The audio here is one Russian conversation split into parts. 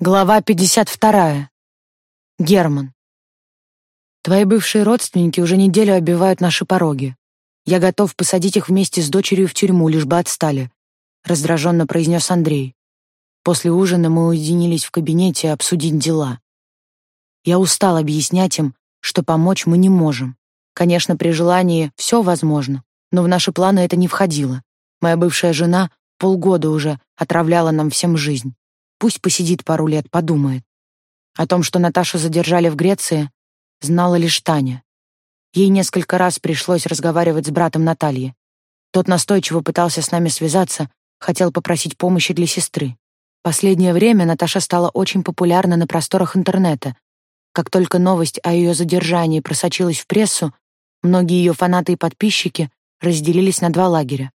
Глава 52. Герман. Твои бывшие родственники уже неделю обивают наши пороги. Я готов посадить их вместе с дочерью в тюрьму, лишь бы отстали, раздраженно произнес Андрей. После ужина мы уединились в кабинете обсудить дела. Я устал объяснять им, что помочь мы не можем. Конечно, при желании все возможно, но в наши планы это не входило. Моя бывшая жена полгода уже отравляла нам всем жизнь. Пусть посидит пару лет, подумает. О том, что Наташу задержали в Греции, знала лишь Таня. Ей несколько раз пришлось разговаривать с братом Натальи. Тот настойчиво пытался с нами связаться, хотел попросить помощи для сестры. Последнее время Наташа стала очень популярна на просторах интернета. Как только новость о ее задержании просочилась в прессу, многие ее фанаты и подписчики разделились на два лагеря.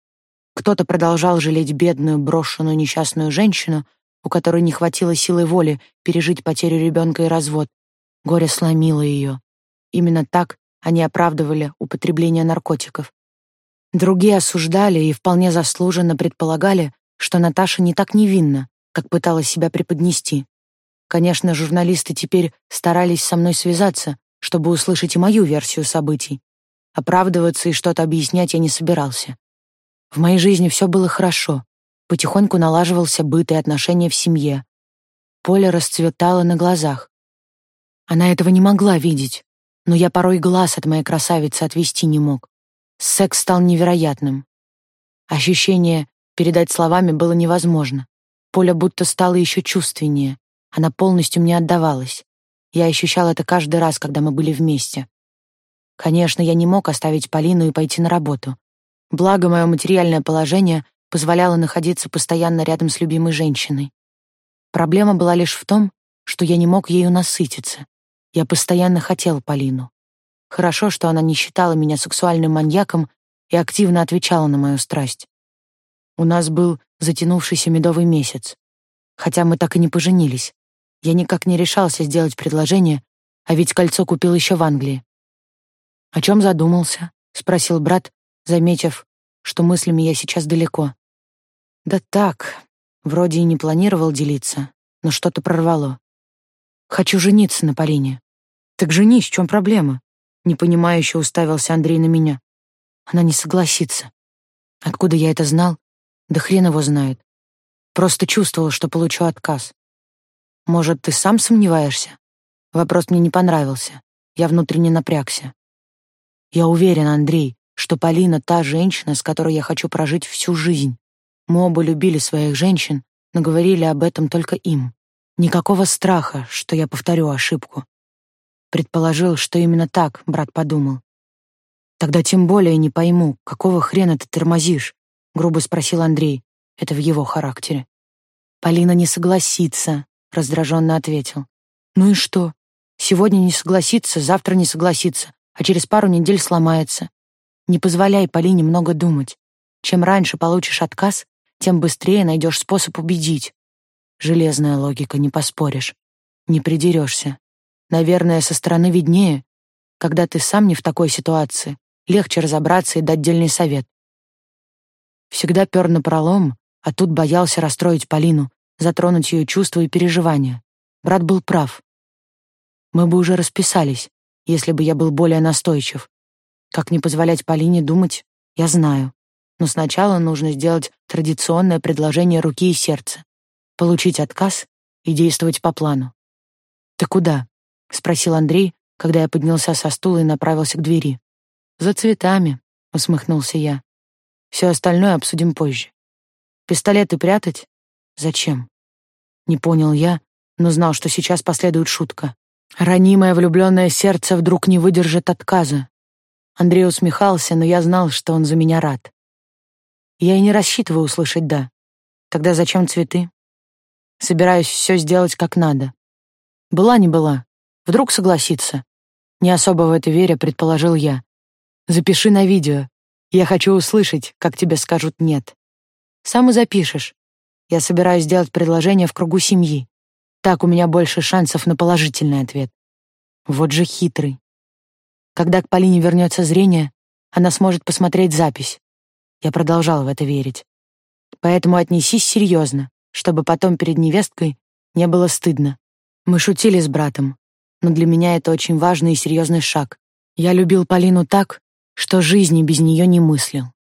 Кто-то продолжал жалеть бедную, брошенную несчастную женщину, у которой не хватило силы воли пережить потерю ребенка и развод. Горе сломило ее. Именно так они оправдывали употребление наркотиков. Другие осуждали и вполне заслуженно предполагали, что Наташа не так невинна, как пыталась себя преподнести. Конечно, журналисты теперь старались со мной связаться, чтобы услышать и мою версию событий. Оправдываться и что-то объяснять я не собирался. В моей жизни все было хорошо. Потихоньку налаживался быт и отношения в семье. Поля расцветала на глазах. Она этого не могла видеть, но я порой глаз от моей красавицы отвести не мог. Секс стал невероятным. Ощущение передать словами было невозможно. Поля будто стала еще чувственнее. Она полностью мне отдавалась. Я ощущал это каждый раз, когда мы были вместе. Конечно, я не мог оставить Полину и пойти на работу. Благо, мое материальное положение позволяло находиться постоянно рядом с любимой женщиной. Проблема была лишь в том, что я не мог ею насытиться. Я постоянно хотел Полину. Хорошо, что она не считала меня сексуальным маньяком и активно отвечала на мою страсть. У нас был затянувшийся медовый месяц. Хотя мы так и не поженились. Я никак не решался сделать предложение, а ведь кольцо купил еще в Англии. «О чем задумался?» — спросил брат, заметив, что мыслями я сейчас далеко. Да так, вроде и не планировал делиться, но что-то прорвало. Хочу жениться на Полине. Так женись, в чем проблема? Непонимающе уставился Андрей на меня. Она не согласится. Откуда я это знал? Да хрен его знает. Просто чувствовал, что получу отказ. Может, ты сам сомневаешься? Вопрос мне не понравился. Я внутренне напрягся. Я уверен, Андрей, что Полина та женщина, с которой я хочу прожить всю жизнь. Мы оба любили своих женщин, но говорили об этом только им. Никакого страха, что я повторю ошибку. Предположил, что именно так брат подумал. Тогда тем более не пойму, какого хрена ты тормозишь, грубо спросил Андрей. Это в его характере. Полина не согласится, раздраженно ответил. Ну и что? Сегодня не согласится, завтра не согласится, а через пару недель сломается. Не позволяй Полине много думать. Чем раньше получишь отказ, тем быстрее найдешь способ убедить. Железная логика, не поспоришь. Не придерешься. Наверное, со стороны виднее. Когда ты сам не в такой ситуации, легче разобраться и дать дельный совет. Всегда пёр на пролом, а тут боялся расстроить Полину, затронуть ее чувства и переживания. Брат был прав. Мы бы уже расписались, если бы я был более настойчив. Как не позволять Полине думать, я знаю. Но сначала нужно сделать традиционное предложение руки и сердца, получить отказ и действовать по плану. «Ты куда?» — спросил Андрей, когда я поднялся со стула и направился к двери. «За цветами», — усмехнулся я. «Все остальное обсудим позже. Пистолеты прятать? Зачем?» Не понял я, но знал, что сейчас последует шутка. Ранимое влюбленное сердце вдруг не выдержит отказа, Андрей усмехался, но я знал, что он за меня рад. Я и не рассчитываю услышать «да». Тогда зачем цветы? Собираюсь все сделать как надо. Была не была. Вдруг согласится. Не особо в это веря, предположил я. Запиши на видео. Я хочу услышать, как тебе скажут «нет». Сам и запишешь. Я собираюсь сделать предложение в кругу семьи. Так у меня больше шансов на положительный ответ. Вот же хитрый. Когда к Полине вернется зрение, она сможет посмотреть запись. Я продолжал в это верить. Поэтому отнесись серьезно, чтобы потом перед невесткой Не было стыдно. Мы шутили с братом, но для меня это очень важный и серьезный шаг. Я любил Полину так, что жизни без нее не мыслил.